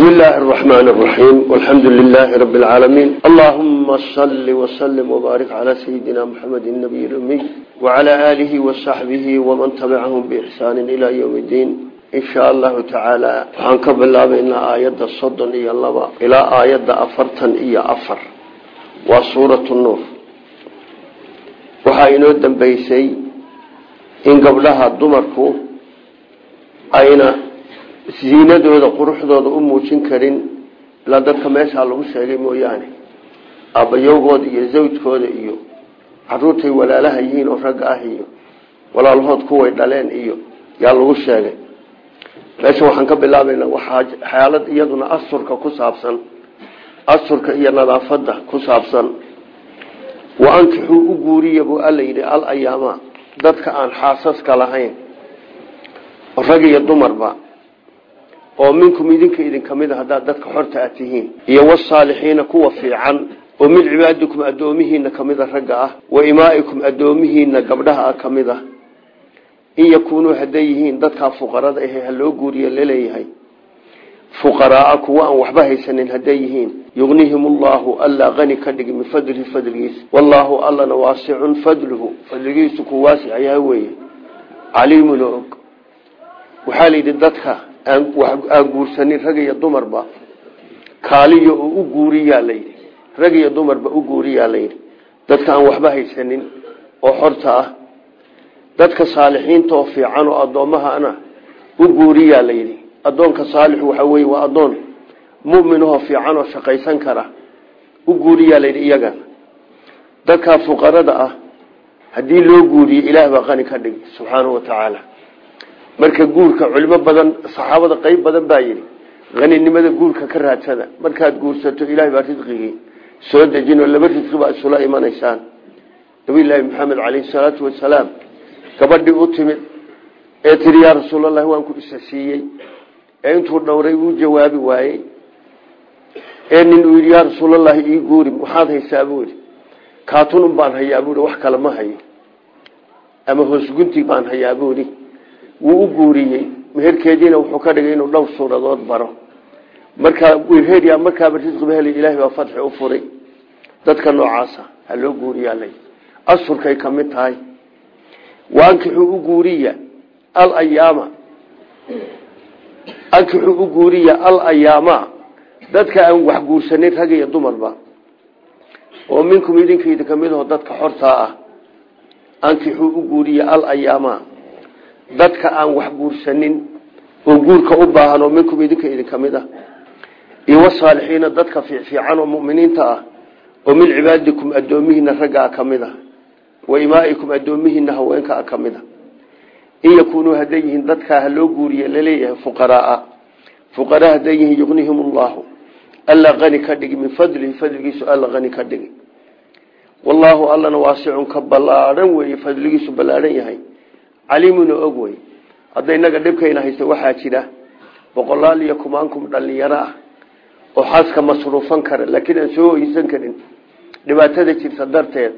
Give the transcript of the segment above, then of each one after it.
بسم الله الرحمن الرحيم والحمد لله رب العالمين اللهم صل وسلم وبارك على سيدنا محمد النبي الأمي وعلى آله وصحبه ومن تبعهم بإحسان إلى يوم الدين إن شاء الله تعالى وحنكب الله بإن آيات الصدن إيا الله إلى آيات أفرتا إيا أفر وصورة النور وحاينو الدنبيسي إن قبلها الدمركو أين ziinadooda quruxdooda u muujin karin ilaa dadka meeshaa lagu sheegay mooyaane. Aabbayowgooda iyo zawjkooda iyo caruurtay walaalaha yihiin oo ragga ah iyo walaalahood kuway dhaleen iyo yaa lagu sheegay. Meesha waxaan ka bilaabaynaa waxaa xaalad iyaduna asurka ku saabsan asurka iyo nadaafada ku saabsan. Wa ankixuu u guuriya buu alla yidhi al ayaama dadka aan xaasaska lahayn. Rag iyo dumarba oo minkum idinka idin ka mid a haddaad dadka xorta a tihiin. Iyo wasaalixiina kuwa fiican oo min cibaadikum addoomihiina kamida ragga ah wa imaa'ikum addoomihiina gabdhaha ah ka mid ah. In yakuunuu hadday yihiin dadkaa fuqarada ahe ha loo guuriyo la leeyahay fuqaraaa kuwa waxba haysanin hadday yihiin. Yugnihim ullahu allaa qani ka dhigi min fadlihi fadligiisa wallaahu allana waasicun fadluhu. Fadligiisu ku waasic yahay weeye. Caliimun og dadka aan guursanin rag iyo dumarba. Kaaliyo oo u guuriyaa layidhi rag iyo dumarba u guuriyaa layidhi dadka aan waxba haysanin oo xorta ah. Dadka saalixiinta oo fiican oo addoommahana u guuriyaa layidhi addoonka saalixu waxaa weye waa addoon muminahoo fiican oo shaqaysan kara u guuriyaa layidhi iyagan dadkaa fuqarada ah haddii loo guuriyo ilaah baa qani ka dhigi subxaanahu wa tacaala marka guurka culimo badan saxaabada qeyb badan baa yidhi haninimada guurka ka raadsada markaad guursato ilahay baa risqigii soo dejinoo laba risqi baa isula imanaysaan. Nabilaahi maxamed caleyhi salaatu wasalaam gabadhii u timid ee tiri yaa rasuulallahi waan ku isa siiyey. Ee intuu dhowray uu jawaabi waayey. Ee nin uu yidhi yaa rasuulallahi ii guuri waxaad haysaa? Buu yidhi kaatunun baan hayaa buui wax kale ma hayo. Ama hoosgunti baan hayaa buui wuu u guuriyey. Meherkeediina wuxuu ka dhigay inuu dhowr suuradood baro. Markaa wirheria markaaba risqiba helay ilahay baa fadxi u furay. Dadka noocaasa ha loo guuriyaa lay. Asurkay ka mid tahay. Waankixuu u guuriya al ayaama ankixuu u guuriya al ayaama dadka aan wax guursanin rag iyo dumarba oo minkum idinkayda ka mid aho dadka xortaa ah. Ankixuu u guuriya al ayaama dadka aan wax guursanin oo guurka u baahan oo minkum idinka idin ka mid ah. Iyo wasaalixiina dadka fiican oo muminiinta ah oo min cibaadikum addoomihiina raggaa ka mid ah wa imaa'ikum addoomihiina haweenkaa ka mid a in yakuunuu hadday yihiin dadkaa ha loo guuriye la leeyahay fuqaraaa. Fuqaraa hadday yihiin yugnihim alla qani ka dhigi min fadlihi fadligiisu alla qani ka dhigi. Wallaahu allana waasicun ka ballaadhan weeye fadligiisu ballaadhan yahay caliimuna og wey hadda inaga dhibkayna haysta waxaa jira boqolaal iyo kumaankum dhalinyaro ah oo xaaska masruufan kara laakiin aan soo oysan karin. Dhibaatada jirta darteed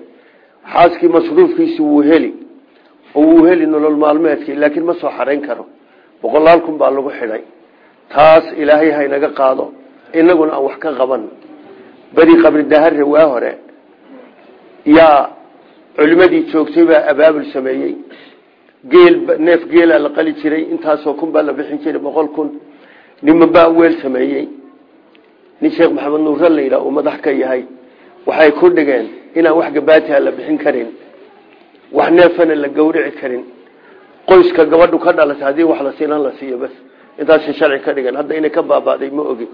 xaaskii masruufkiisi wuu heli oo wuu heli nolol maalmeedkii laakiin ma soo xarayn karo. Boqolaal kun baa lagu xidhay. Taas ilaahay haynaga qaado inaguna aan wax ka qaban. Beri qabri dahare waa hore. Yaa culimadii joogtay baa abaabul sameeyey geel neef geelaa la qali jiray intaasoo kun baa la bixin jiray boqol kun. Niman weel sameeyey. Nin sheekh maxamed nuure la yidhaha madax ka yahay. Waxay ku dhigeen inaan wax gabaatiha la bixin karin. Wax neefana la gawrici karin. Qoyska gabadhu ka dhalatay haddii wax la siinan la siiyo bas. Intaasay sharci ka dhigeen. Hadda inay ka baabaaday ma ogin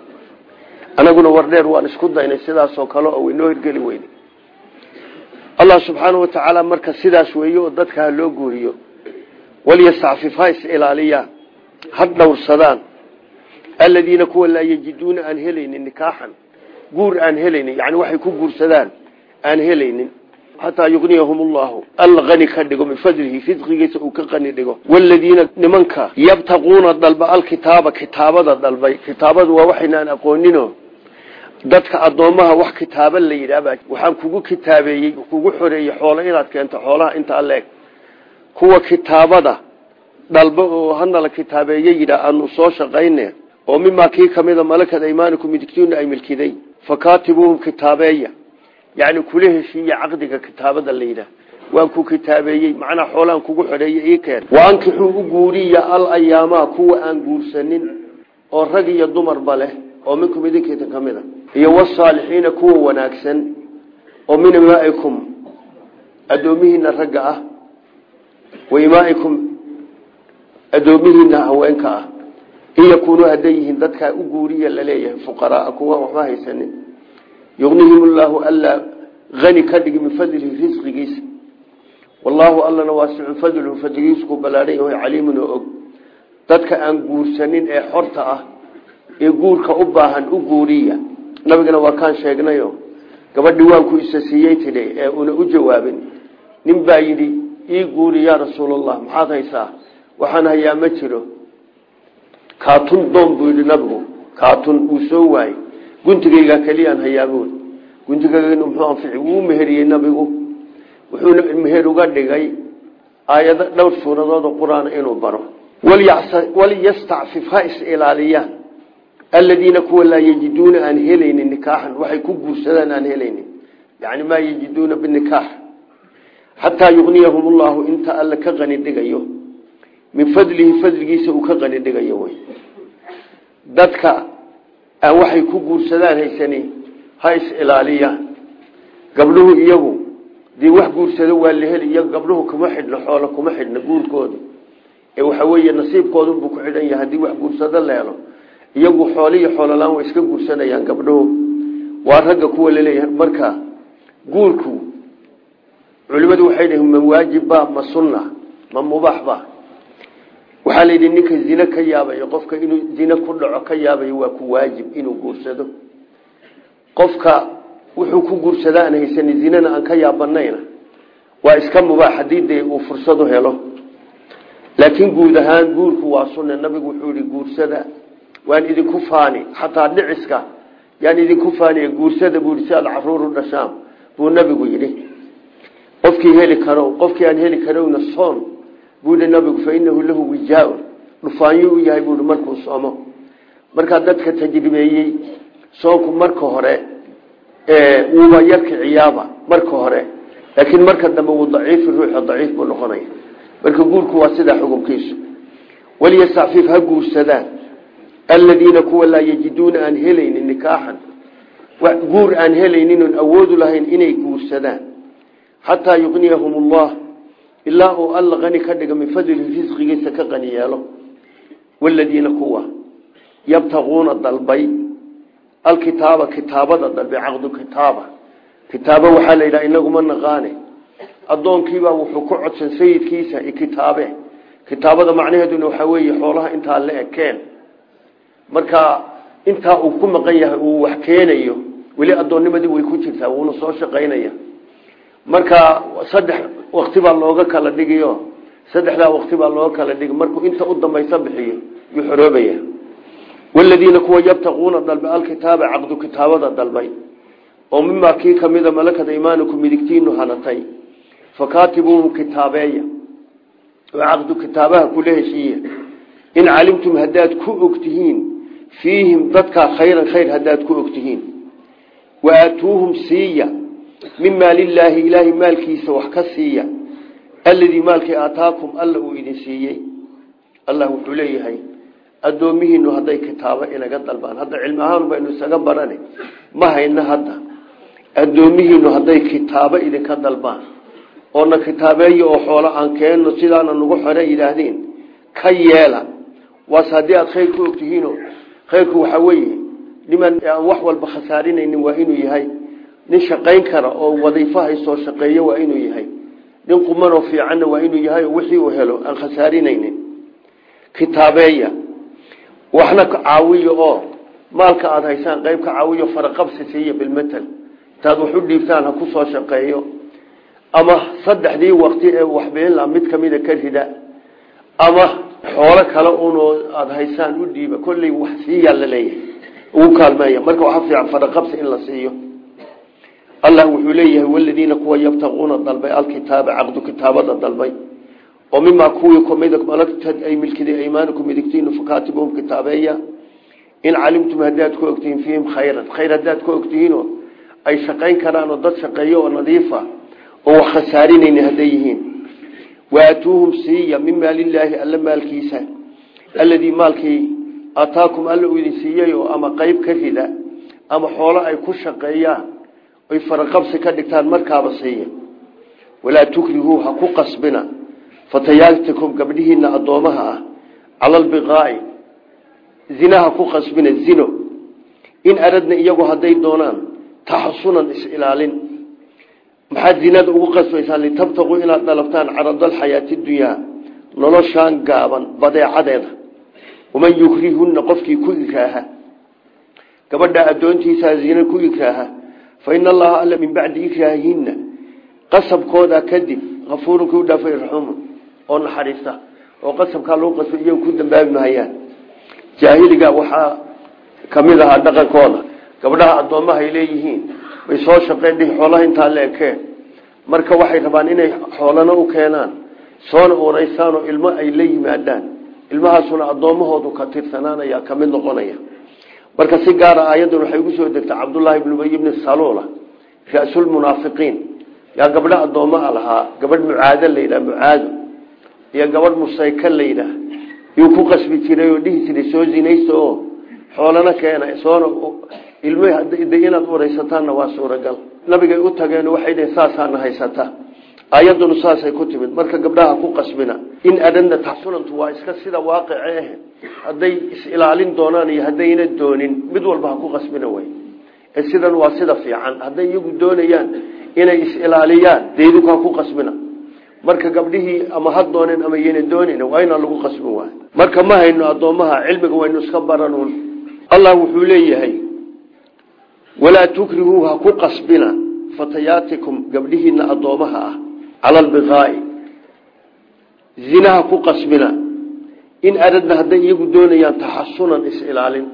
anaguna war dheer waan isku daynay sidaasoo kale oo waynoo hirgeli weyne allah subxaanau watacaala marka sidaas weeye dadka loo guuriyo walyastacfif ha is ilaaliyaan ha dhowrsadaan. Aladiina kuwa laa yajiduuna aan helaynin nikaaxan guur aan helaynin yani waxay ku guursadaan aan helaynin xataa yugniyahum ullahu alla qani ka dhigo min fadlihi risqigiisa uu ka qani dhigo. Waladiina nimanka yabtaquuna dalba alkitaaba kitaabada dalbay. Kitaabadu waa waxaynaan aqoonino. Dadka addoommaha wax kitaaba la yidhaahba waxaan kugu kitaabeeyey kugu xoreeyey xoolo inaad keento xoolaha inta aleeg kuwa kitaabada dalba oo hanala kitaabeeye yidhaa aanu soo shaqayne oo mimaa kii kamida malakad aymaanikum midigtiina ay milkiday fakaatibuuhum kitaabeeya. Yani kula heshiiye caqdiga kitaabada la yidhaah. Waan ku kitaabeeyey macnaa xoolaan kugu xidheeye ii keen. Waankixuu u guuriya al ayaamaa kuwa aan guursanin oo rag iyo dumarba leh oo minkum idinkeeda ka mid a iyo wasaalixiina kuwa wanaagsan oo min imaaikum addoomihiina ragga ah wa imaaikum addoomihiina haweenka ah in yakuunuu hadday yihiin dadkaa u guuriya la leeyahay fuqaraaa kuwa waxba haysanin yugnihim llaahu allaa hani ka dhigi min fadlihi risqigiisa wallaahu allana waasicun fadluhu fadligiisu ku ballaadhan yahay caliimun oo og dadka aan guursanin ee xorta ah ee guurka u baahan u guuriya nabigana waa kaan sheegnayo gabadhii waan ku isa siiyey tidhi ee una u jawaabin nin yidhi ii guuri yaa rasuulallah maxaad haysaa? Waxaan hayaa ma jiro. Kaatun doon buu nabigu kaatun uu soo waayey. Guntigayga keliyaan hayaabuun guntigaynu muxuu anfici wuu meheriyey nabigu. Wuxuuna meher uga dhigay aayado dhowr suuradood oo qur'aana inuu baro. Walyastacfif ha is ilaaliyaan. Aladiina kuwa laa yajiduuna aan helaynin nikaaxan waxay ku guursadaan aan helaynin. Yani maa yajiduuna binikaax xataa yugniyahum ullahu inta alle ka qani dhigayo. Min fadlihi fadligiisa uu ka qani dhigayo wy dadka aan waxay ku guursadaan haysani ha is ilaaliyaan gabdhuhu iyagu dee wax guursado waa la heli iyago gabdhuhu kuma xidhno xoolo kuma xidhno guurkooda ee waxa weeye nasiibkoodunbuu ku xidhan yahay haddii wax guursado la helo. Iyagu xooliyo xoololaan way iska guursanayaan gabdhuhu waa ragga kuwa la leeyahay marka guurku culimadu waxay dhihin ma waajibba ma sunna ma mubaaxba waxaa la yidhi ninka zine ka yaabayo qofka inuu zine ku dhaco ka yaabayo waa ku waajib inuu guursado. Qofka wuxuu ku guursada aan haysanin aan ka yaabanayna waa iska mubaax haddii dee uu fursadu helo. Laakiin guud ahaan guurku waa sunna. Nabigu wuxuu yihi guursada waan idinku faani xataa dhiciska yaan idinku faaniy guursada buu si carruur u dhashaan buu nabigu yidhi qofkii heli karo qofkii aan heli karowna soon. Buu yihi nabigu fa inahu lahu wijaaun. Dhufaanyo u yahay buui markuu soomo. Markaa dadka tajribeeyey soonku marka hore wuuba yarka ciyaaba marka hore. Laakiin marka dambe wuu daciifi ruuxa daciif buu noqonaya. Marka guurku waa sidaa xukunkiisu. Waliyastacfif ha guursadaan. Aladiina kuwa laa yajiduuna aan helaynin nikaaxan. Guur aan helaynin oon awoodu lahayn inay guursadaan xataa yuqniyahum allah ilaa uu alla qani ka dhiga min fadlihi risqigiisa ka qani yeelo waladiina kuwa yabtaquuna dalbay alkitaaba kitaabada dalbay caqdu kitaaba kitaaba waxaa la yidhaha inaguma naqaane addoonkiibaa wuxuu ku codsan sayidkiisa kitaabe kitaabada macnaheeduna waxaa weeye xoolaha intaa la ekeen marka intaa uu ku maqan yahay uu wax keenayo weli addoonnimadii way ku jirtaa wuuna soo shaqaynaya marka saddex wakti baa looga kala dhigiyo saddexdaa wakti baa looga kala dhigi markuu inta u dambaysa bixiyo yuu xoroobaya waladiina kuwa yabtaquuna dalbay alkitaaba caqdu kitaabada dalbay oo mimaa kii kamida malakada imaaniku midigtiinu hanatay fakaatibuuhum kitaabeeya oo caqdu kitaabaha kula heshiiya in calimtum haddaad ku ogtihiin fiihim dadkaa khayran khayr haddaad ku ogtihiin. Wa aatuuhum siiya min maalillaahi ilaahay maalkiisa wax ka siiya alladii maalkii aataakum alla uu idin siiyey. Allah wuxuu leeyahay addoomihiinu hadday kitaabo inaga dalbaan hadda cilmi ahaan baynu isaga barane ma hayna hadda. Addoomihiinu hadday kitaabo idinka dalbaan oona kitaabeeya oo xoolo aan keenno sidaana nagu xore yidhaahdeen ka yeela. Waase haddii aada khayr ku ogtihiino khayrku waxaa niman wax walba khasaarinaynin waa inuu yahay nin shaqayn kara oo wadiifo haysoo shaqeeyo waa inuu yahay. Nin qumanoo fiicanna waa inuu yahay oo wixii uu helo aan khasaarinaynin kitaabeeya waxna caawiyo oo maalka aada haysaan qayb ka caawiyo faraqabsi siiya bilmatal. Intaad wax dhiibtaan ha ku soo shaqeeyo. Ama saddexdii waqti ee waxbeenla mid kamida ka rida. Ama xoolo kale unoo aada haysaan u dhiiba kolley wax siiyaa la leeyahay. Ugu kaalmeeya marka waxa fiican faraqabsi in la siiyo allah wuxuu leeyahay waladiina kuwa yabtaquuna dalbay alkitaaba caqdu kitaabada dalbay. Oo mimaa kuwii kumid malagtad ay milkiday aymaanikum midigtiinu fakaatibuhum kitaabeeya. In calimtum haddaad ku ogtihiin fiihim khayran. Khayr haddaad ku ogtihiinoo ay shaqayn karaan oo dad shaqeeyo oo nadiifa oo wax khasaarinayna hadday yihiin. Waatuuhum siiya min maalillaahi alla maalkiisa alladii maalkii ataakum alla uu idin siiyeyoo ama qeyb ka rida ama xoolo ay ku shaqeeyaan oy faraqabsi ka dhigtaan markaaba siiya walaa tukrihuu ha ku qasbina. Fatayaatikum gabdhihiina addoomaha ah. Cala albiqaa'i zinaha ku qasbina zino. In aradna iyagu hadday doonaan taxasunan is-ilaalin maxaad zinada ugu qasbaysaan litabtaquu inaad dhalabtaan caradalxayaati dunyaa noloshaan gaaban badeecadeeda. Waman yukrihunna qofkii ku ikraaha. Gabadha addoontiisaa zina ku ikraaha fa ina allaha alla min bacdi ikraahihinna qasabkooda kadib afuurun kuu dhaafay raxumun oo naxariista oo qasabkaa lagu qasba iyagu ku dambaabi mahayaan jaahiliga waxaa ka mid ahaa dhaqankooda gabdhaha addoommaha ay leeyihiin way soo shaqeen dhihi xoolaha intaa la ekeen marka waxay rabaan inay xoolana u keenaan soona uuraysaan oo ilmo ay la yimaadaan ilmahaasuna addoommahoodu ka tirsanaanaya ka noqonaya marka si gaara aayaddan waxay ugu soo degtay cabdullaahi ibnu ubay ibni saluula ra-sulmunaafiqiin yaa gabdho addoommaa lahaa gabadh mucaado la yidhaha mucaado iyo gabadh musayka la yidhaah yuu ku qasbi jiray oo dhihi jiray soo zinaysta oo xoolana keena soona ilmo de inaad uuraysataanna waa suuragal. Nabigay u tageen waxay dhaheen saasaana haysata. Ayaddunu saasay ku timid. Marka gabdhaha ku qasbina in adhana taxsunantu waa iska sida waaqice ah hadday is-ilaalin doonaan iyo haddayna doonin mid walba ha ku qasbina wey ee sidan waa sida fiican. Hadday iyagu doonayaan inay is-ilaaliyaan deydinku ha ku qasbina. Marka gabdhihii ama ha dooneen ama yena doonin waa inaan lagu qasbin waay. Marka ma hayno addoommaha cilmiga waynu iska baranuun allah wuxuu leeyahay walaa tukrihuu ha ku qasbina fatayaatikum gabdhihiina addoomaha ah cala albiqaa'i zinaha ku qasbina. In aradna hadday iyagu doonayaan taxasunan is-ilaalin.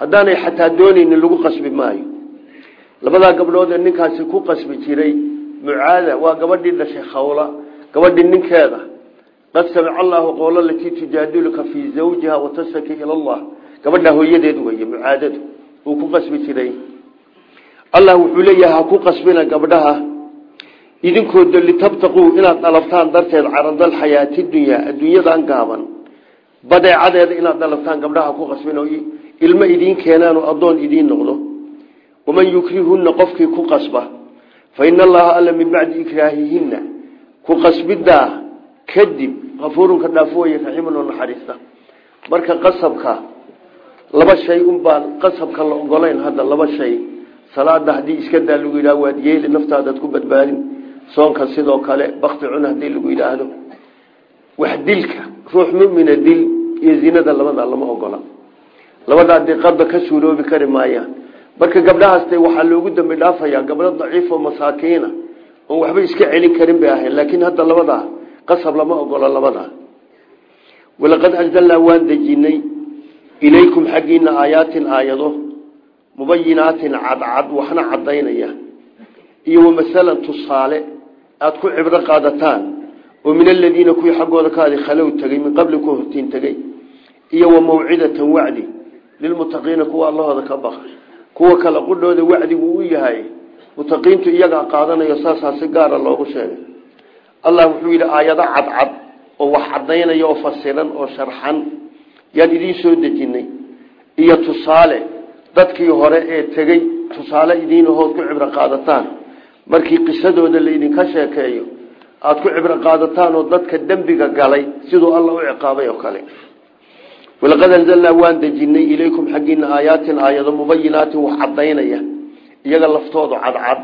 Haddaanay xataa doonaynin lagu qasbi maayo. Labadaa gabdhood ee ninkaasi ku qasbi jiray mucaada waa gabadhii dhashay khawla gabadhii ninkeeda. Qad samica allaahu qowla latii tujaadiluka fii zawjiha watashaki ila allah. Gabadhaa hooyadeed weeye mucaadadu uu ku qasbi jiray. Allah wuxuu leeyahay ha ku qasbina gabdhaha idinkooda litabtaquu inaad dhalabtaan darteed caradal xayaati dunyaa adduunyadan gaaban. Badeecadeeda inaad dhalabtaan gabdhaha ku qasbin oo ilmo idiin keenaan oo addoon idiin noqdo. Waman yukrihunna qofkii ku qasba fa ina allaha alla min bacdi ikraahihinna. Ku qasbidaa kadib kafuurunka dhaafo weye raxiiman oo naxariista. Marka qasabka laba shay unbaan qasabka la ogolayn hadda laba shay. Salaada haddii iska daa lagu yidhaha waad yeeli naftaadaad ku badbaadin soonka sidoo kale bakti cun haddii lagu yidhaahdo. Wax dilka ruux mumina dil iyo zinada labada lama ogola. Labadaa diqada ka suuroobi kari maayaan. Marka gabdhahaasta waxaa loogu dambi dhaafayaa gabdho daciifoo masaakiina. Oon waxba iska celin karin bay ahayn laakiin hadda labadaa qasab lama ogola labadaa. Walaqad anzalnaa waan dejinay ilaykum xaggiina aayaatin aayado mubayinaatin cadcad waxna cadaynaya iyo wamasalan tusaale aada ku cibro qaadataan oo min aladiina kuwii xaggooda ka adi khalow tegey min qabli ku hortiin tegey iyo wa mawcidatan wacdi lilmutaqiina kuwa allahooda ka baqa kuwa kale qudhooda wacdigu u yahay mutaqiintu iyagaa qaadanayo saasaa si gaara loogu sheegay. Allah wuxuu yidhi aayado cadcad oo wax cadaynaya oo fasiran oo sharxan yaan idiin soo dejinay. Iyo tusaale dadkii hore ee tegey tusaale idiinahood ku cibro qaadataan markii qisadooda laydinka sheekeeyo aada ku cibro qaadataan oo dadka dembiga galay siduu alla u ciqaabay oo kale. Walaqad anzalnaa waan dejinay ilaykum xaggiina aayaatin aayado mubayinaatin wax cadaynaya iyaga laftoodu cadcad.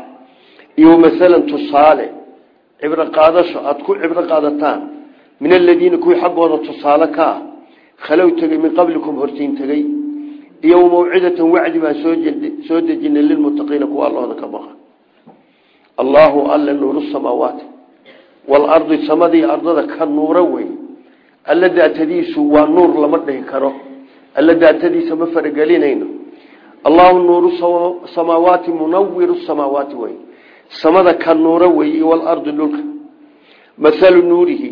Iyo masalan tusaale cibro qaadasho aada ku cibro qaadataan min aladiina kuwii xaggooda tusaale ka ah khalow min qablikum hortiin tegey iyo mawcidatan wacdi baan soo dejinay lilmuttaqiina kuwa allahooda ka baqa allaahu alla nuuru samaawaati waalardi samadii ardada ka nuuro wey alla daatadiisu waa nuur lama dhihi karo. Alla daatadiisa ma faragelinayno. Allahu nuuru samaawaati munawiru samaawaati wey samada ka nuuro wey waalardi dhulka mahalu nuurihi.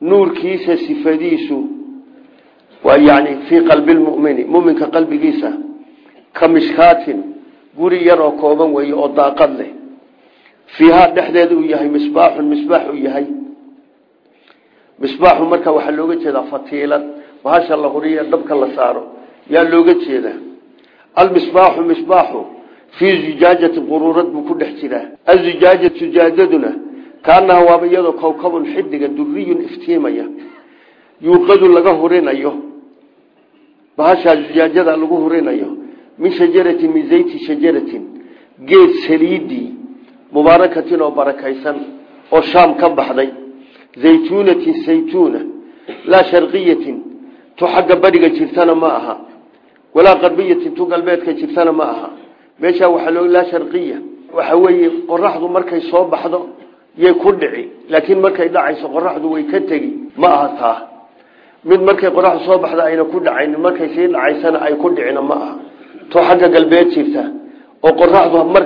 Nuurkiisa sifadiisu waa yani fii qalbi lmumini muminka qalbigiisa. Ka mishkaatin guri yar oo kooban weeye oo daaqad leh fiihaa dhexdeeda uu yahay misbaaxun misbaax uu yahay. Misbaaxu marka waxaa looga jeedaa fatiilad bahasha la huriya dabka la saaro yaa looga jeedaa. Almisbaaxu misbaaxu fii zujaajatin quruurad buu ku dhex jiraa. Azujaajat sujaajaduna kaanaha waaba iyadoo kowkabun xidiga duriyun iftiimaya. Yuuqadu laga hurinayo. Bahashaa zujaajada lagu hurinayo. Min shajaratin min zayti shajaratin. Geed saliidii mubaarakatin oo barakaysan oo shaam ka baxday zaytuunatin saytuuna laa sharqiyatin tu xagga bariga jirtana ma aha walaa qarbiyatin tu galbeedka jirtana ma aha. Meeshaa waxaa loo laa sharqiya waxa weeye qoraxdu markay soo baxdo yay ku dhici laakiin markay dhacayso qoraxdu way ka tegi ma aha taa. Mid markay qoraxdu soo baxda ayna ku dhacayn markay sii dhacaysana ma aha. Tu galbeed jirta oo qoraxdu mar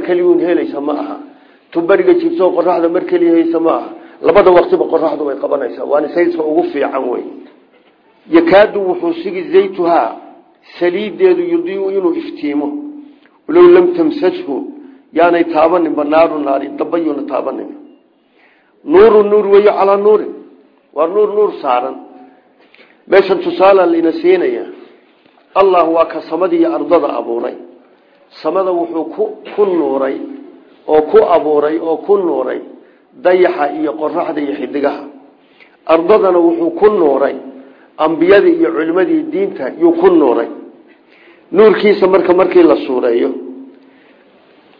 ma aha tu beriga jirta oo qoraxda mar keliya haysa ma aha. Labada waqtiba qoraxdu way qabanaysaa. Waana sayska ugu fiican wey yakaadu wuxuu sigi zaytuhaa saliideedu yudiiu inuu iftiimo. Walow lam tamsajhu yaanay taabaninba naaru naari dabayuna taabanin. Nuuru nuur weyo calaa nuurin. Waa nuur nuur saaran. Meeshan tusaala layna siinaya allah waa ka samadii iyo ardada abuuray. Samada wuxuu ku nuuray oo ku abuuray oo ku nuuray dayaxa iyo qoraxda iyo xidigaha. Ardadana wuxuu ku nuuray ambiyadii iyo culimadii diinta yuu ku nuuray. Nuurkiisa marka markii la suureeyo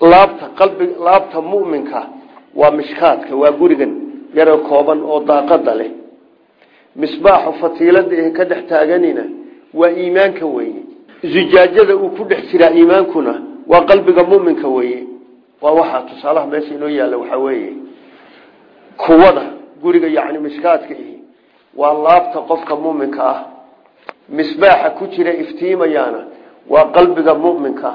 laabta qalbi laabta mu'minka waa mishkaadka waa gurigan yaro kooban oo daaqada leh. Misbaaxu fatiilada eh ka dhex taaganina waa iimaanka weeye. Zujaajada uu ku dhex jiraa iimaankuna waa qalbiga muminka weeye waa waxaa tusaalaha meesha inoo yaalla waxaa weeye. Kuwada guriga yacni mishkaadka ihi waa laabta qofka muminka ah. Misbaaxa ku jira iftiimayaana waa qalbiga muminka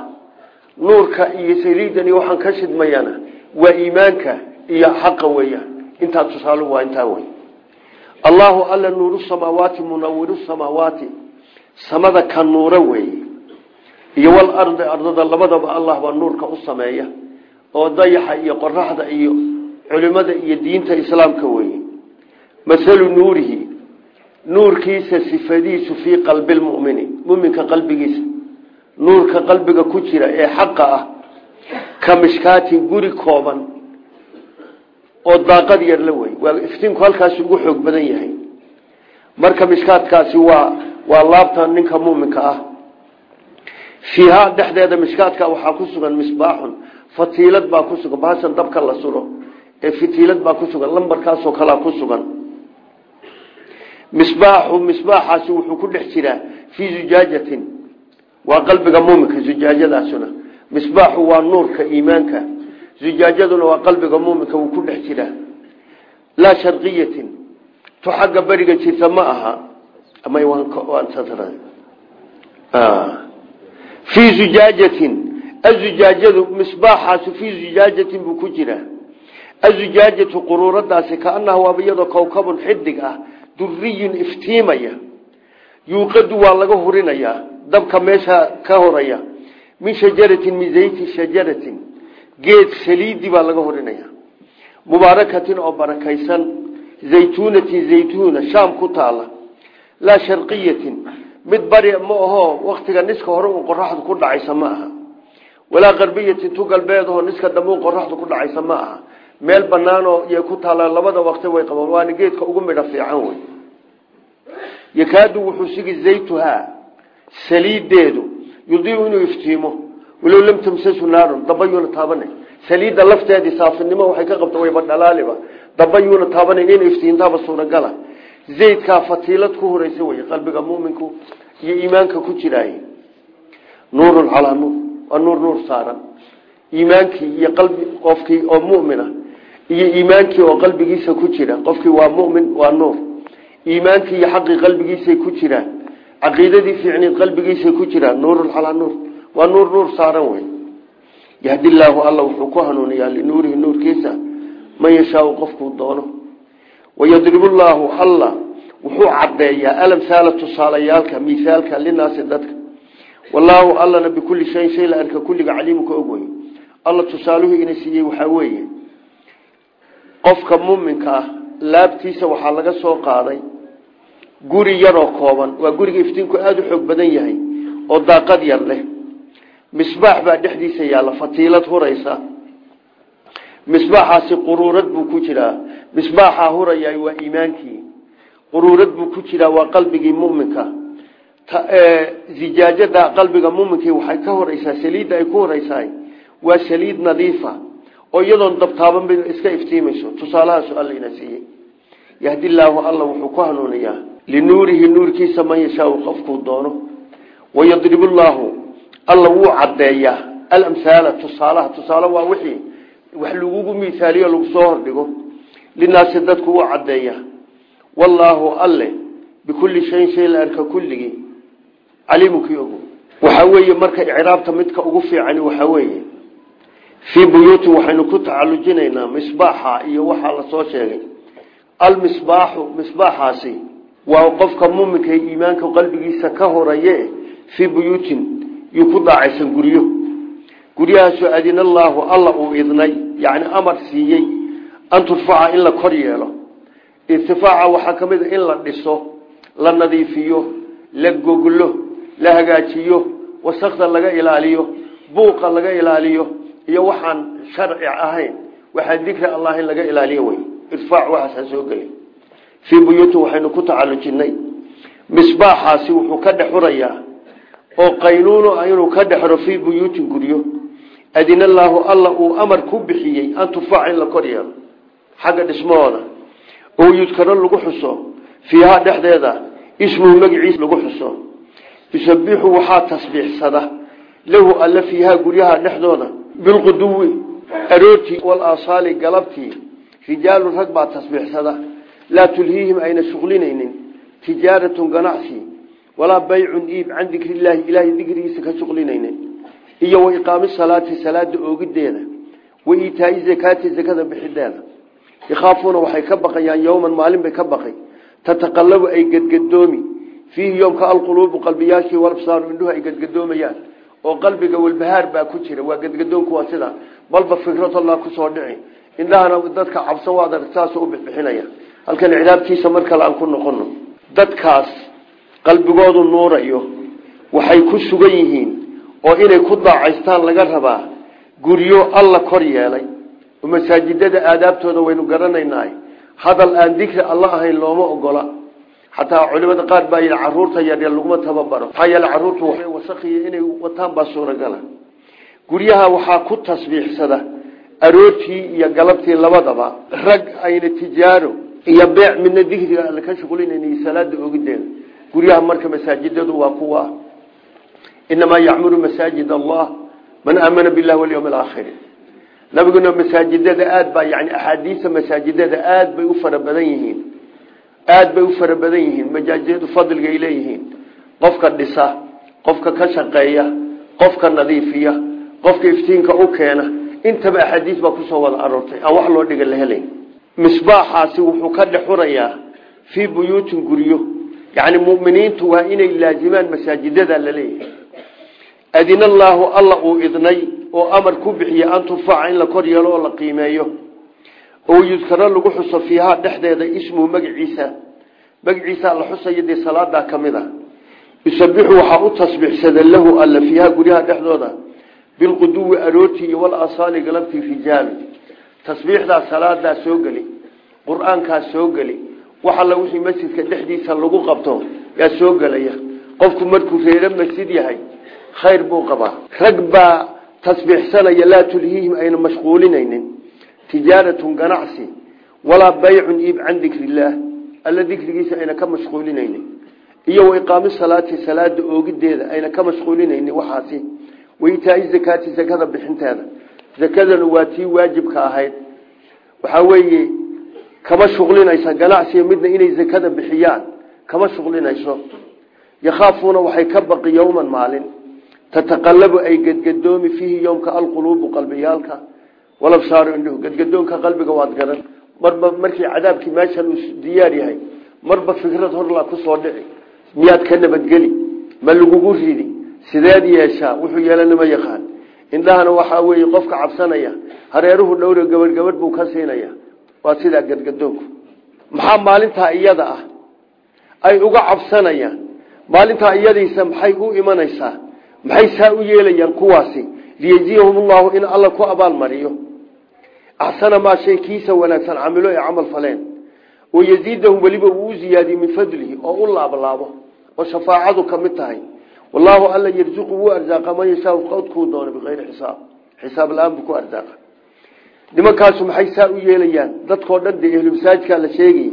nuurka iyo saliidani waxaan ka shidmayana waa iimaanka iyo xaqa weeyaan intaa tusaaluhu waa intaa wey allahu alla nuuru samaawaati munawiru samaawaati. Samada ka nuura weeye iyo walardi ardada labadaba allah baa nuurka u sameeya oo dayaxa iyo qoraxda iyo culimada iyo diinta islaamka weeye. Masalu nuurihi nuurkiisa sifadiisu fii qalbi lmumini muminka qalbigiisa. Nuurka qalbiga ku jira ee xaqa ah ka mishkaatin guri kooban oo daaqad yar la wey waa iftiinku halkaasi ugu xoog badan yahay. Marka mishkaadkaasi waa waa laabta ninka muminka ah. Fiihaa dhexdeeda mishkaadka waxaa ku sugan misbaaxun fatiilad baa ku sugan bahashan dabka la suro ee fitiilad baa ku sugan lambarkaasoo kalaa ku sugan. Misbaaxu misbaaxaasi wuxuu ku dhex jiraa fii zujaajatin. Waa qalbiga muminka zujaajadaasuna. Misbaaxu waa nuurka iimaanka. Zujaajaduna waa qalbiga muminka wuu ku dhex jiraa. Laa sharqiyatin. Tu xagga beriga jirta ma aha. Fii zujaajatin azujaajadu misbaaxaasi fii zujaajatin buu ku jiraa. Azujaajatu quruuradaasi kaanaha waaba iyadoo kowkabun xidig ah duriyun iftiimaya. Yuuqadu waa laga hurinayaa dabka meesha ka horaya. Min shajaratin min zayti shajaratin. Geed saliidi baa laga horinaya mubaarakatin oo barakaysan. Zaytuunatin zaytuuna shaam ku taala. Laa sharqiyatin. Mid bari ma aho waktiga niska hore uu qoraxdu ku dhacaysa ma aha walaa qarbiyatin tu galbeedaho niska dambe u qoraxdu ku dhacaysa ma aha. Meel banaanoo yay ku taallaan labada waqti way qabaan waana geedka ugu midho fiican wey yakaadu wuxuu sigi zaytuhaa saliideedu yudiiu inuu iftiimo. Walow lam tamsasu naarun dabayuuna taabanay. Saliidda lafteedii saafinimo waxay ka qabta wayba dhalaaliba. Dabayuuna taabanayn in iftiintaaba suuragala. Zaydkaa fatiilad ku horeysa wey qalbiga muminku iyo iimaanka ku jiraay waa nuur nuur saaran. Iimaankii iyo qalbi qofkii oo mumina iyo iimaankii oo qalbigiisa ku jira. Qofkii waa mumin waa nuur. Iimaankii iyo xaqii qalbigiisay ku jiraan. Caqiidadii fiicneed qalbigiisay ku jiraan. Nuurun calaa nuur. Waa nuur nuur saaran wey yahdi llaahu alla wuxuu ku hanuuniyaa linuurihi nuurkiisa. Man yashaau qofkuu doono. Wayadribu llaahu alla. Wuxuu caddeeyaa. Alamhaala tusaalayaalka miaalka linaasi dadka wallaahu allana bikulli shayin shay la arka kulliga caliimu ka og wey alla tusaaluhu ina siiyey waxaa weeye. Qofka muminka ah laabtiisa waxaa laga soo qaaday guri yaroo kooban. Waa guriga iftiinku aada u xoog badan yahay oo daaqad yar leh. Misbaax baa dhexdiisa yaalla fatiilad huraysa. Misbaaxaasi quruurad buu ku jiraa. Misbaaxaa huraya waa iimaankii. Quruurad buu ku jiraa waa qalbigii muminka zijaajada qalbiga muminkii waxay ka horeysaa saliidda ay ku horeysahay waa saliid nadiifa oo iyadoon dabtaaban ba iska iftiimayso. Tusaalahaasu alla ina siiyey yahdi llaahu alla wuxuu ku hanuuniyaa. Linuurihi nuurkiisa man yashaau qofkuu doono. Wayadribu llaahu alla wuu caddeeyaa. Alamhaala tusaalaha tusaale waa wixii wax lagugu miaaliyo lagu soo hordhigo. Linaasi dadku wuu caddeeyaa. Wallaahu alle bikulli shayin shay la arka kulligii caliimukii ogo waxaa weeye marka icraabta midka ugu fiicani waxaa weeye. Fii buyuutin waxaynu ku tacalujinaynaa misbaaxa iyo waxaa la soo sheegay. Almisbaaxu misbaaxaasi waa qofka muminka ee iimaanka qalbigiisa ka horeeye fii buyuutin yuu ku daacaysan guryo. Guryahaasoo adina allaahu alla uu idnay yacni amar siiyey an turfaca in la kor yeelo. Irtifaaca waxaa ka mid a in la dhiso la nadiifiyo la goglo la hagaajiyo wasakda laga ilaaliyo buuqa laga ilaaliyo iyo waxaan sharci ahayn waxaa dikri allah in laga ilaaliyo wey irfaac waxaasa soo geli fii buyuutin waxaynu ku tacalujinay. Misbaaxaasi wuxuu ka dhex hurayaa oo qaynuunu ah inuu ka dhexro fii buyuutin guryo. Adina allaahu alla uu amar ku bixiyey an turfaca in la kor yeelo. Xagga dhismahooda. Oo yudkaro lagu xuso. Fiihaa dhexdeeda ismuhu magaciisa lagu xuso yusabixu waxaa tasbiixsada lahu alla fiihaa guryaha dhexdooda bilquduwi aroortii walaasaali galabtii rijaalun rag baa tasbiixsada laa tulhiihim ayna shuqlinaynin tijaaratun ganacsi walaa baycun iib can dikrillaahi ilaahay dikrigiisa ka shuqlinaynin iyo wa iqaami salaati salaada oogideeda wa iitaai zakaati zakada bixideeda yakhaafuuna waxay ka baqayaan yowman maalin bay ka baqay tataqalabu ay gedgadoomi fiihi yoomka alquluubu qalbiyaashii walabsaaru indhuhu ay gedgadoomayaan oo qalbiga walbahaar baa ku jira waa gedgadoonku waa sida balba fikradallah ku soo dhici indhahana dadka cabsan waad saasoo u bixbixinaya halkan cidaabtiisa mar kale aan ku noqono dadkaas qalbigoodu nuurayo waxay ku sugan yihiin oo inay ku daacaystaan laga rabaa guryo alla kor yeelay masaajidada aadaabtooda waynu garanaynahay hadal aan dikri alla ahayn looma ogola xataa culimada qaar baa yidhi carruurta yaryar laguma tababaro. Maxaa yeele caruurtu waxay wasakiya inay wataan baa suuragala. Guryaha waxaa ku tasbiixsada aroortii iyo galabtii labadaba rag ayna tijaaro iyo beec midna dikriga alle ka shuqlinayna salaada ogideeda. Guryaha marka masaajidadu waa kuwa inamaa yacmuru masaajid allah man aamana billahi walyawmi alaakhiri nabiguna masaajidada aad baa yani axaadiista masaajidada aad bay u fara badan yihiin aad bay u fara badan yihiin masaajidadu fadliga ay leeyihiin. Qofka dhisa qofka ka shaqeeya qofka nadiifiya qofka iftiinka u keena intaba axaadiis baa ku soo wada aroortay. Aan wax loo dhiga la helayn. Misbaaxaasi wuxuu ka dhexurayaa fii buyuutin guryo. Yani muminiintu waa inay laazimaan masaajidada la leeyahay adina allaahu alla uu idnay oo amar ku bixiye an turfaca in la kor yeelo oo la qiimeeyo oo yudkaro lagu xuso fiihaa dhexdeeda ismuhu magaciisa magaciisa la xusayo dee salaadaa ka mid a yusabixu waxaa u tasbiixsada lahu alla fiihaa guryaha dhexdooda. Bilquduwi aroortii iyo walasaali galabtii rijaal. Tasbiixdaa salaadaa soo geli. Qur'aankaa soo geli. Wax alla wixii masjidka dhexdiisa lagu qabto yaa soo gelaya qofku markuu reero masjid yahay khayr buu qabaa. Rag baa tasbiixsanaya laa tulhiihim ayna mashquulinaynin tijaaratun ganacsi walaa baycun iib can dikrillaah alla dikrigiisa ayna ka mashquulinaynin iyo wa iqaami salaati salaada oogideeda ayna ka mashquulinaynin waxaasi. Waitaai zakaati zakada bixinteeda. Zakadana waa tii waajibka ahayd. Waxaa weeye kama shuqlinaysa ganacsiga midna inay zakada bixiyaan kama shuqlinayso yakhaafuuna waxay ka baqi yowman maalin. Tataqalabu ay gedgadoomi fiihi yowmka alquluubu qalbiyaalka walabsaaru indhuhu gedgadoonka qalbiga waad garan. Marba markii cadaabkii meeshan uu diyaar yahay marba fikrad horlaa ku soo dhici. Miyaad ka nabadgeli ma lagugu ridi sideed yeeshaa wuxuu yeelana ma yaqaan. Indhahana waxaa weeye qofka cabsanaya hareeruhu dhowre gabadh gabadh buu ka siinaya. Waa sidaa gadgadoonku. Maxaa maalintaa iyada ah? Ay uga cabsanayaan. Maalintaa iyadiisa maxay u imanaysaa? Maxay saa u yeelayaan kuwaasi liyejiyahum ullahu in alla ku abaalmariyo. Axsana maa shay kiisa wanaagsan camilo ee camal faleen. Oo yaziidahum weliba uu u ziyaadiyo min fadlihi oo u laablaabo oo shafaacadu ka mid tahay. Wallaahu alla yarzuqu wuu arsaaqa man yashaau qodkuu doono bikayri xisaab. Xisaab la'aan buu ku arsaaqa nimankaasu maxay saa u yeelayaan? Dadkoo dhan dee la sheegaya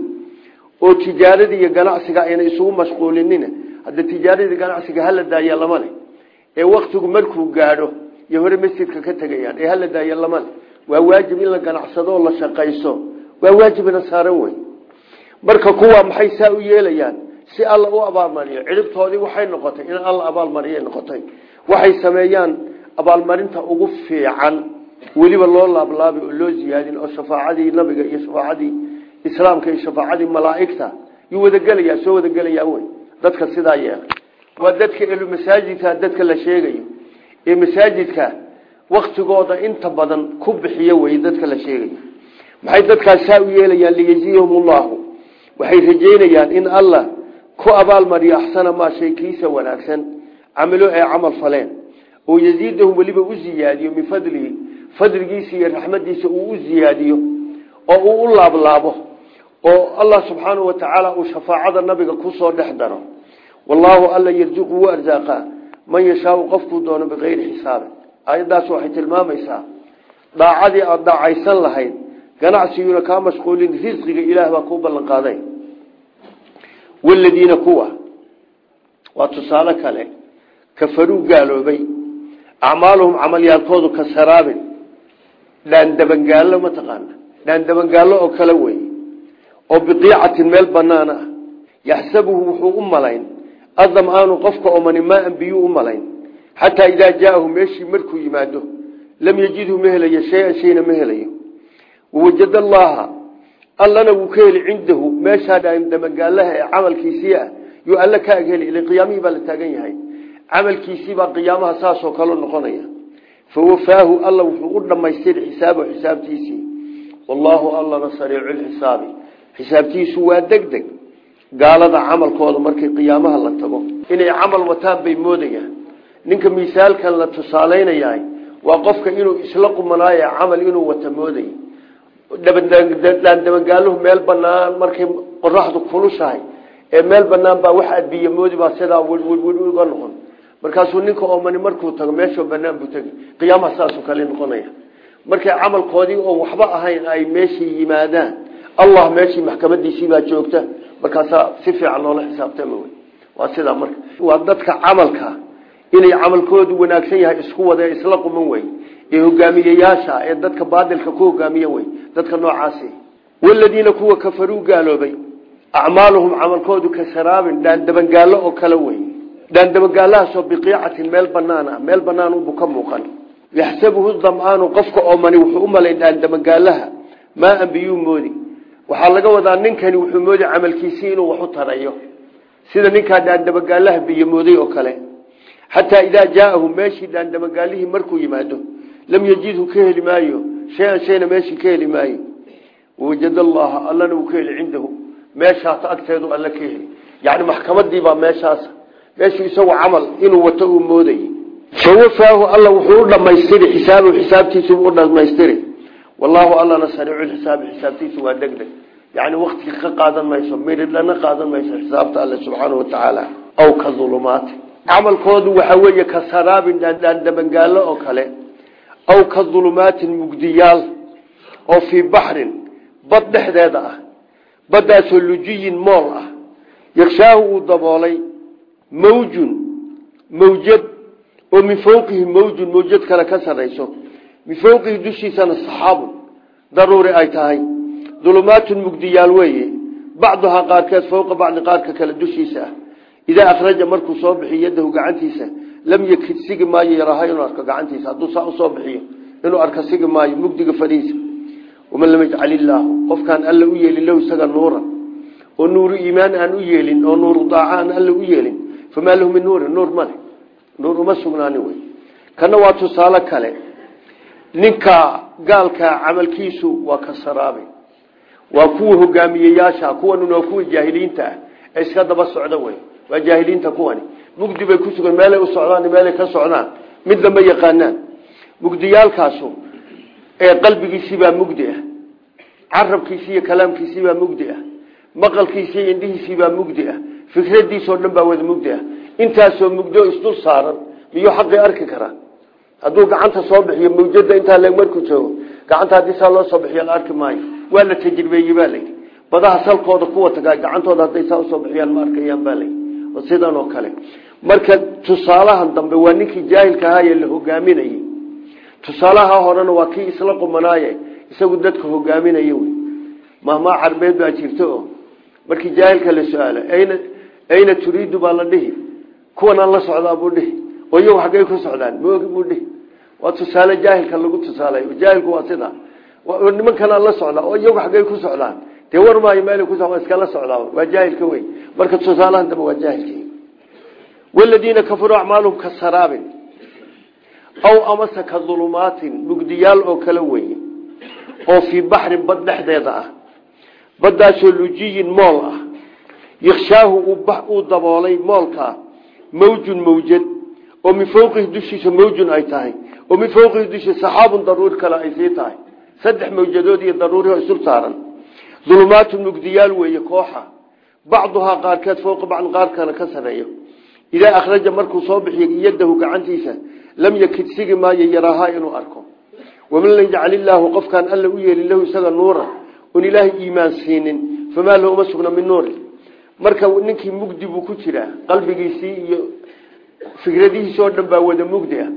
oo tijaaradii iyo ganacsiga ayna isugu mashquulinin. Hadda tijaaradii ganacsiga hala daaya lama leh. Ee waktigu markuu gaadho iyo hore masjidka ka tegayaan. Ee hala daaya lama leh. Waa waajib in la ganacsado la shaqayso. Waa waajibna saaran wey. Marka kuwa maxay saa u yeelayaan? Si alla u abaalmariyo. Cidhibtoodii waxay noqotay in alla abaalmariya noqotay. Waxay sameeyaan abaalmarinta ugu fiican. Weliba loo laablaabi oo loo ziyaadin oo shafaacadii nabiga iyo shafaacadii islaamka iyo shafaacadii malaaigta yuu wadagelayaa soo wadagelayaa wey. Dadka sidaa yeelay. Waa dadka elu masaajidka dadka la sheegayo ee masaajidka waktigooda inta badan ku bixiyo wey dadka la sheegayo maxay dadkaas saa u yeelayaan liyejiyahum ullahu waxay rajeynayaan in allah ku abaalmariyo axsana maa shay kiisa wanaagsan camilo ee camal faleen. Oo yaziidahum weliba u ziyaadiyo min fadlihi fadligiisa iyo raxmadiisa uu u ziyaadiyo oo uu u laablaabo oo allah subxaanahu watacaala uu shafaacada nabiga ku soo dhex daro. Wallaahu alla yarzuqu wuu arsaaqa man yashaau qofkuu doono bikayri xisaabin aayaddaas waxay tilmaamaysaa daacadii aada daacaysan lahayd ganacsiguna kaa mashquulin risqiga ilaah baa kuu ballan qaaday waladiina kuwa waa tusaale kale kafaruu gaaloobay acmaaluhum camalyaalkoodu ka saraabin. Dhaandabangaallo mataqaana dhaandabangaallo oo kale wey oo biqiicatin meel banaan ah. Yaxsabuhu wuxuu u malayn adam-aanu qofka omani maaan biyuu u malayn xataa idaa jaaahu meeshii markuu yimaado lam yajidhu ma helayo shay-an shayna ma helayo wawajad allaha allana wuu ka heli cindahu meeshaa dhaandabagaalaha ee camalkiisii ah yuu alla ka agheli ila qiyaamihii baa la taagan yahay camalkiisiibaa qiyaamaha saasoo kale noqonaya fawafaahu alla wuxuu u dhamaystiri xisaabahu xisaabtiisii wallaahu allana sariiculxisaabi xisaabtiisu waa deg deg gaalada camalkooda markay qiyaamaha la tago. Inay camal wataan bay moodayaan ninka misaalkan la tusaalaynayahay waa qofka inuu isla qumanaayo camal inuu wata mooday. Dhaandabangaaluhu meel banaan markay qoraxdu kulushahay. Ee meel banaan baa wax adbiya moodi baa sidaa wirwirwir uga noqon. Markaasuu ninka oomani markuu tago meeshoo banaan buu tegi qiyaamaha saasuu kale noqonaya. Markay camalkoodii oo waxba ahayn ay meeshii yimaadaan. Allah meeshii maxkamadiisii baa joogta markaasaa si fiican loola xisaabtama wey waa sidaa marka waa dadka camalka inay camalkoodu wanaagsan yahay isku wada isla quman wey ee hogaamiyeyaasha ee dadka baadilka ku hogaamiye wey dadka noocaasi. Waladiina kuwa kafaruu gaaloobay acmaaluhum camalkoodu ka saraabin dhaandabangaallo oo kale wey dhaandabagaalahaasoo biqiicatin meel banaan ah meel banaan ubu ka muuqan. Yaxsabuhu dam-aanu qofka oomani wuxuu u malay dhaandabagaalaha maaan biyuu moodi waxaa laga wadaa ninkani wuxuu moodi camalkiisii inuu wax u tarayo. Sida ninkaa dhaandabagaalaha biyo mooday oo kale. Xataa idaa jaaahu meeshii dhaandabagaalihii markuu yimaado lam yajidhu ka heli maayo. Shay-an shayna meeshii ka heli maayo. Wawajad allaha allana uu ka heli cindahu. Meeshaas agteedu alla ka heli. Yani maxkamadiibaa meeshaas. Meeshuu isagu camal inuu wato uu moodayy fawafaahu alla wuxuu u dhamaystiri xisaabtiisuu u dhamaystiri wallaahu allana sariiculxisaabi xisaabtiisu waa deg deg yani wakti ka qaadan mayso miridhana qaadan mayso xisaabta alle subxaana watacaala aw ka ulumaati camalkoodu waxa weeye ka saraabin dhaandabangaallo oo kale. Aw ka ulumaatin mugdiyaal oo fii baxrin bad dhexdeeda ah baddaasoo lujiyin mool ah. Yakshaahu uu daboolay mawjun mawjad oo min fawqihi mawjun mawjad kale ka sarayso min fawqihi dushiisana saxaabun daruuri ay tahay dulumaatun mugdiyaal weeye bacduhaa qaarkeed fowqa bacdi qaarka kale dushiisa ah idaa akhraja markuu soo bixiyo yadahu gacantiisa lam yakid sigi maayo yaraha inuu arko gacantiisa hadduu saa u soo bixiyo inuu arka sigi maayo mugdiga fadhiisa waman lam yajcal illaahu qofkaan alla u yeelin lahu isaga nuuran oo nuuru iimaan aan u yeelin oo nuuru daaca aan alle u yeelin famaa lahu min nuurin nuur male nuur uma sugnaanin wey kana waa tusaale kale ninka gaalka camalkiisu waa ka waa kuwa hogaamiyeyaasha kuwanuna waa kuwa jaahiliinta ah. Iska daba socda wey waa jaahiliinta kuwani. Mugdi bay ku sugan meelay u socdaan meelay ka socdaan. Mid lama yaqaanaan. Mugdiyaalkaasu ee qalbigiisiibaa mugdi ah. Carabkiisi iyo kalaamkiisiibaa mugdi ah. Maqalkiisi iyo indhihiisiibaa mugdi ah. Fikradiisoo dhan baa wada mugdi ah. Intaasoo mugdo isdul saaran miyuu xaqii arki karaa hadduu gacanta soo bixiyo mawjada intaa le markuu joogo gacanta haddii loo soo bixiyo la arki maayo. Waa la tajribeeyey baa badaha salkooda kuwa tagaa gacantooda hadday saa bixiyaan ma arkayaan baa layidhi oo kale. Marka tusaalahan dambe waa ninkii jaahilka ahaaye la hogaaminayey tusaalaha horena waa kii isla qumanaaye isagu dadka hogaaminaya wey. Mahmaa carbeed baa jirto markii jaahilka la su'aalo ayna ayna turiidu baa la dhihi? Kuwanaan la socdaa buu dhihi? Oo iyagu xaggay ku socdaan? Maogi buu dhihi waa tusaale jaahilka lagu tusaalayo jaahilku waa sidaa nimankanaan la socdaa oo iyagu xaggay ku socdaan. Dee war maayo meelay ku socdaan iskala socdaa. Waa jaahilka wey marka tusaalahan dambe waa jaahilkii. Waladiina kafaruu acmaalum ka saraabin aw amase ka dulumaatin mugdiyaal oo kala weye oo fii baxrin bad dhexdeeda ah. Baddaasoo lujiyin mool ah. Yakshaahu uu daboolay moolkaa mawjun mawjad. Oo min fawqihi dushiisa tahay oo min fawqihi dushiisa saxaabun daruuri kale ay sii tahay. Saddex mawjadood iyo daruuriho isul saaran. Dulumaatun mugdiyaal weeye kooxa. Bacduhaa qaarkeed fowqa bacd qaarkana ka sareeyo idaa akhraja markuu soo bixiyo yadahu gacantiisa lam yakid sigi maayo yaraahaa inuu arko. Waman lam yajcal illaahu qofkaan alla u yeelin lahu isaga nuura un ilaahay iimaan siinin famaa lahu uma sugna min nuuri. Marka ninkii mugdi buu ku jiraa qalbigiisii iyo fikradihiisi oo dhan baa wada mugdi ah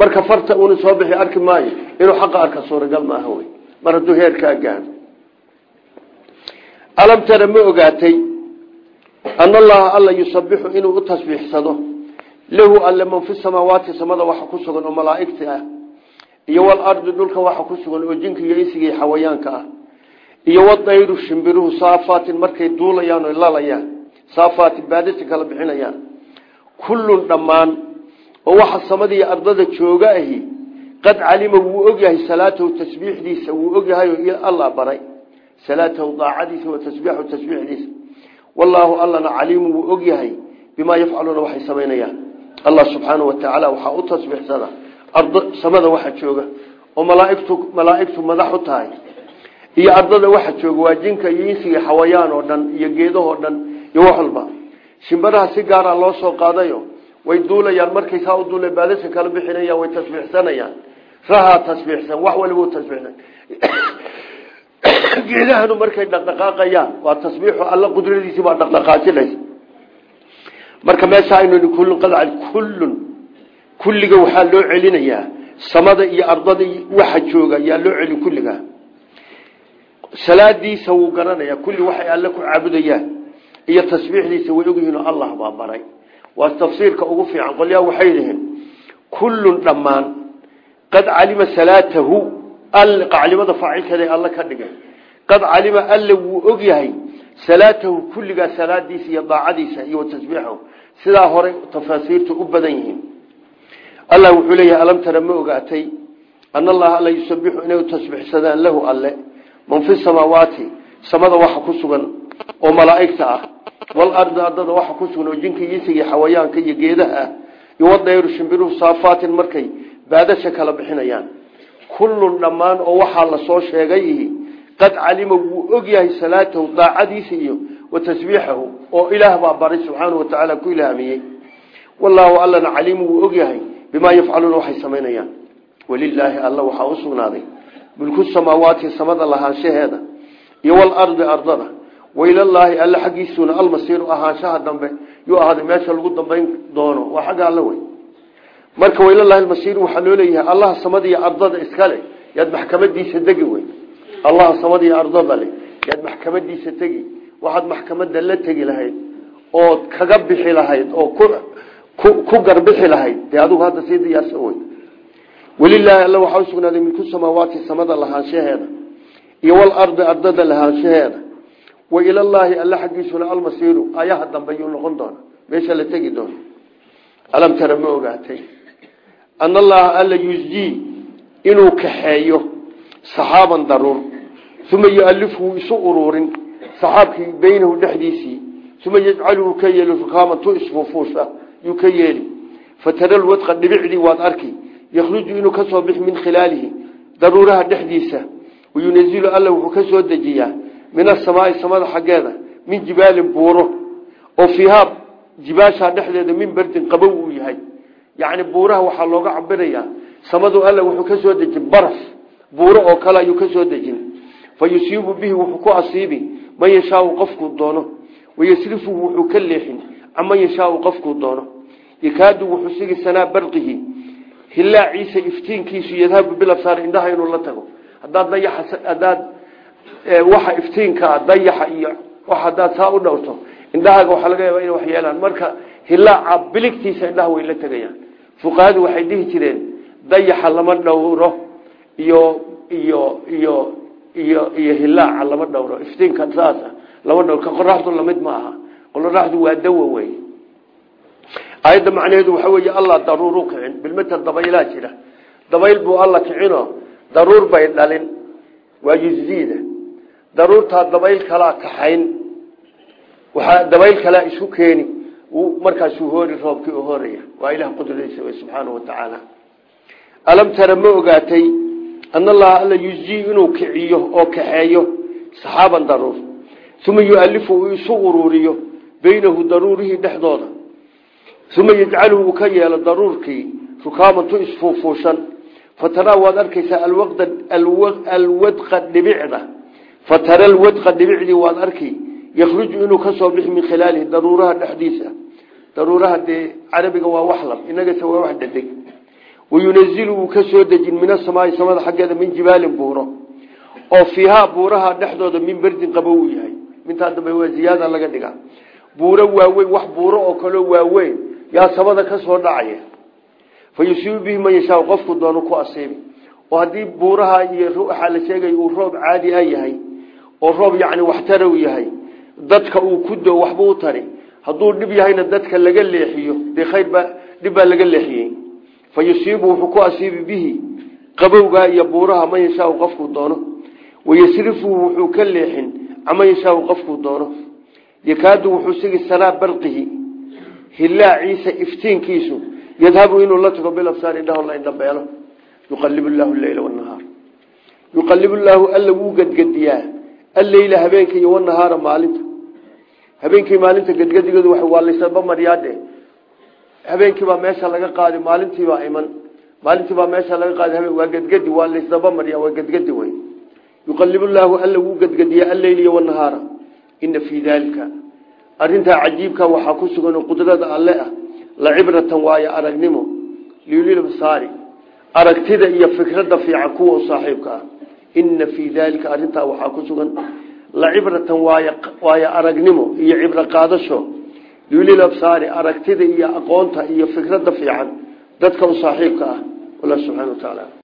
marka farta uuna soo bixi arki maayo inuu xaqa arka suuragal maaha wey. Mar hadduu heerkaa gaaro alam tara ma ogaatay ana allaha alla yusabixu inuu u tasbiixsado. Lahu alle man fi samaawaati samada waxa ku sugan oo malaaigta ah iyo walardi dhulka waxa ku sugan oo jinka iyo insiga iyo xawayaanka ah iyo wadayru shimbiruhu saafaatin markay duulayaan o lalayaan saafaatin baadisi kala bixinayaan kullun dhammaan oo waxa samadii ardada jooga ahi qad calima wuu ogyahay salaatahu tasbiixdiisa wuu ogyahay allah baray. Salaatahu daacadiisa wa tasbiixahu tasbiixdiisa. Wallaahu allana caliimu wuu ogyahay bimaa yafcaluuna waxay samaynayaan. Allah subxaanau watacaala waxaa u tasbiixsada ardo samada waxa jooga oo malaaigtu malaaigtu madax u tahay. Iyo ardada waxa jooga waa jinka iyo insiga xawayaan oo dhan iyo geedahoo dhan iyo wax walba shimbaraha si gaara loo soo qaadayo way duulayaan markay saa u duula baadasha kala bixinayaan way tasbiixsanayaan. Rahaa tasbiixsan wax waliba tasbiixsan. Geedahanu markay dhaqdhaqaaqayaan waa tasbiixu alla qudradiisii baa dhaqdhaqaajinaysa marka meesha aynu kullun qadcal kullun. Kulliga waxaa loo celinayaa samada iyo ardada waxa jooga yaa loo celin kulliga. Salaadiisa wuu garanayaa kulli waxay alle ku caabudayaan iyo tasbiixdiisa way ogyihiin oo allah baa baray. Waa tafsiirka ugu fiican. Qolyaa waxay yihiin kullun dhammaan qad calima salaatahu calimada faacilkeeda alla ka dhigay. Qad calima alle wuu ogyahay salaatahu kulligaa salaadiisa iyo daacadiisa iyo tasbiixahu sidaa hore tafaasiirtu u badan yihiin. Allah wuxuu leeyahay alam tara ma ogaatay ana allaha alla yusabixu inay tasbiixsadaan lahu alle? Man fi samaawaati samada waxa ku sugan oo malaa'igta ah walardi ardada waxa ku sugan oo jinka iyo insiga xawayaanka iyo geedaha ah iyo wadayru shimbiruhu saafaatin markay baadasha kala bixinayaan. Kullun dhammaan oo waxaa la soo sheegay qad calima wuu ogyahay salaatahu daacadiisa iyo wa tasbiixahu oo ilaah baa baray subxaanau watacaala ku ilhaamiyey wallaahu allana caliimu wuu ogyahay bimaa yafcaluuna waxay samaynayaan. Walilaahi alla waxaa u sugnaaday. Mulku samaawaati samada lahaanshaheeda iyo walardi ardada wailallaahi alla xaggiisuuna almasiiru ahaanshaha dambe yuu ahaaday meesha lagu dambayn doono. Waa xagga alla wey. Marka wailalahi almasiiru waxaa loo leeyahay allaha samada iyo ardada iskale yaad maxkamadiisa degi wey. Allaha samada iyo ardada le yaad maxkamadiisa tegi. Waxaad maxkamada la tegi lahayd ood kaga bixi lahayd oo ku garbixi lahayd. Dee adigu hadda sii diyaarsan wey. Walilaahi alla waxaa usugnaaday milku samaawaati samada lahaanshaheeda iyo walardi ardada lahaanshaheeda wa ilallaahi alla xaggiisuna almasiiru ayaha dambe yuu noqon doona. Meesha la tegi doono. Alam tara ma ogaatay. Allaha alla yusjii inuu kaxeeyo saxaaban daruur. Uma yualifhu isu uruurin saxaabkii beynahu dhexdiisii. Uma yajcaluhu ka yeeli rukaaman tu isfuufuusha yuu ka yeeli. Fatara dhibicdii waad arki. Yakhruju inuu ka soo bix min khilaalihi daruuraha dhexdiisa. Wayunazilu alla wuxuu ka dejiyaa min asamaai samada xaggeeda min jibaalin buuro oo fiihaa jibaashaa dhexdeeda min berdin qabow uu yahay. Yacni buuraha waxaa looga cabirayaa samadu alla wuxuu ka soo dejin baraf buuro oo kale ayuu ka soo dejin. Fa yusiibu bihi wuxuu ku asiibi man yashaau qofkuu doono. Wayasrifuhu wuxuu ka leexin canman yashaau qofkuu doono. Yakaadu wuxuu sigi sanaa barqihi hilaaciisa iftiinkiisu yadhabu bilabsaar indhaha inuu la tago waxa iftiinkaa dayaxa iyo wax hadaad saa u dhowrto. Indhahaaga waxaa laga yaaba inay wax yeelaan. Marka hilaaca biligtiisa indhaha way la tegayaan. Fuqahadu waxay dhihi jireen dayaxa lama dhowro iyo iyo iyo iyo iyo hilaaca lama dhowro. Iftiinka saasa lama dhowro. Ka qoraxdu la mid ma aha. Qoraxdu waa dawa wey. Aayadda macnaheedu waxa weeye allah daruuru kicin. Bilmeter dabaylaa jira. Dabayl buu alla kicino. Daruur bay dhalin. Waa yusdiida daruurtaa dabayl kalaa kaxayn. Dabayl kalaa isu keeni. Markaasuu hoori roobkii horaya waa ilah qudradiisa wey subxaana wa tacaala. Alam tara ma ogaatay ana allaha alla yusjii inuu kiciyo oo kaxeeyo saxaaban daruur. Uma yualifu uu isu uruuriyo beynahu daruurihii dhexdooda. Uma yajcaluhu uu ka yeelo daruurkii rukaamantu isfuufuushan. Fataraa waad arkaysaa alwadqa dhibicda fatara alwadqa dhibicdii waad arki yakhruju inuu ka soo bixi min khilaalihi daruuraha dhexdiisa. Daruuraha dee carabiga waa waxlab inagase waa wax dhedeg wayunazilu uu ka soo dejin min asamaai samada xaggeeda min jibaalin buuro. Oo fiihaa buuraha dhexdooda min berdin qabo uu yahay. Mintaa dambe waa ziyaada laga dhigaa. Buuro waaweyn wax buuro oo kaleo waaweyn yaa samada ka soo dhacaya fa yusiibu bihi man yashaa qofku doono ku asiibi oo haddii buuraha iyo sheegay uu roob caadi a yahay oo roob yacni waxtara u yahay dadka uu ku do waxba u tari. Hadduu dhib yahayna dadka laga leexiyo dee khayrba dhib baa laga leexiyey. Fa yusiibu wuxuu ku asiibi bihi qabowgaa iyo buuraha man yashaau qofkuu doono. Wayasrifuhu wuxuu ka leexin caman yashaau qofkuu doono. Yakaadu wuxuu sigi sanaa barqihi hilaaciisa iftiinkiisu yadhabu inuu la tago bilabsaar indhaho la indhabeelo. Yuqalib llahu leyla wanahaar yuqalib llaahu alla wuu gedgediyaa alleyla habeenka iyo wanahaara maalinta. Habeenkii maalinta gedgedigoodu waa laysaba maryaadhe habeenkiibaa meesha laga qaadi maalintiibaa iman. Maalintiibaa meesha laga qaadi waa gedgedi waa laysdaba marya waa gedgedi wey yuqalib llaahu alla wuu gedgediyaa alleyla iyo wanahaara ina fii daalika. Arintaa cajiibka waxaa ku sugan qudrada alle ah. Lacibratan waayo aragnimo. Liulilabsaari aragtida iyo fikrada fiican kuwa u saaxiibka ah ina fii daalika arintaa waxaa ku sugan lacibratan waayo aragnimo iyo cibro qaadasho. Liulilabsaari aragtida iyo aqoonta iyo fikrada fiican dadka u saaxiibka ah. Alla subxana wa tacaala